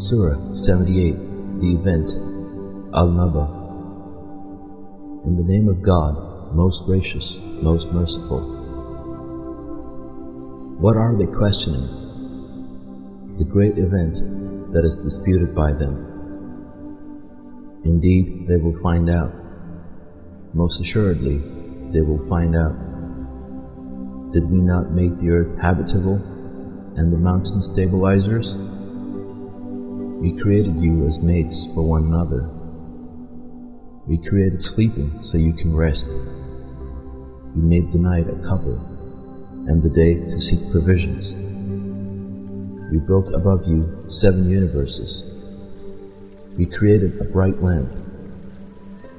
Surah 78 The Event Al Naba In the name of God, most gracious, most merciful. What are they questioning? The great event that is disputed by them. Indeed, they will find out. Most assuredly, they will find out. Did we not make the earth habitable and the mountains stabilizers? We created you as mates for one another. We created sleeping so you can rest. We made the night a cover and the day to seek provisions. We built above you seven universes. We created a bright lamp.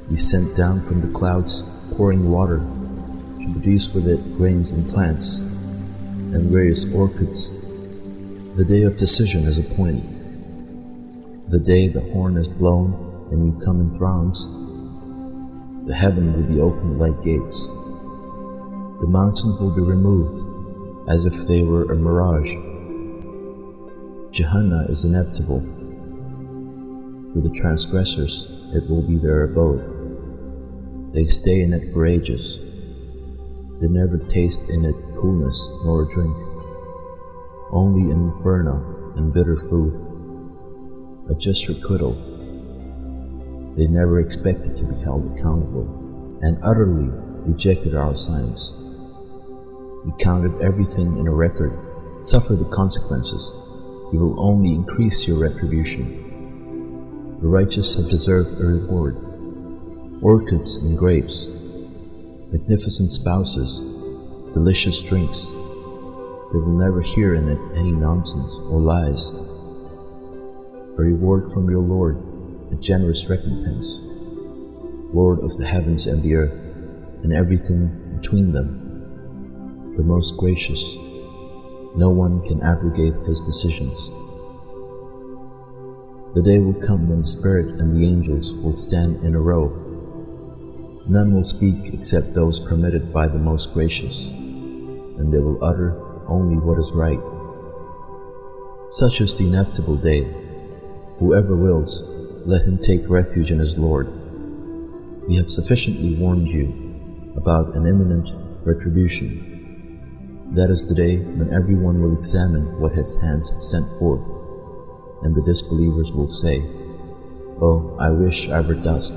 We sent down from the clouds pouring water to produce with it grains and plants and various orchids. The day of decision is appointed the day the horn is blown and you come in throngs, the heaven will be opened like gates. The mountains will be removed as if they were a mirage. Jahannam is inevitable. For the transgressors, it will be their abode. They stay in it for ages. They never taste in it coolness nor drink, only an inferno and bitter food but just requital. They never expected to be held accountable and utterly rejected our signs. We counted everything in a record. Suffer the consequences. You will only increase your retribution. The righteous have deserved a reward. Orchids and grapes, magnificent spouses, delicious drinks. They will never hear in it any nonsense or lies a reward from your Lord, a generous recompense, Lord of the heavens and the earth, and everything between them, the most gracious. No one can abrogate his decisions. The day will come when the Spirit and the angels will stand in a row. None will speak except those permitted by the most gracious, and they will utter only what is right. Such is the inevitable day Whoever wills, let him take refuge in his Lord. We have sufficiently warned you about an imminent retribution. That is the day when everyone will examine what his hands have sent forth, and the disbelievers will say, Oh, I wish I were dust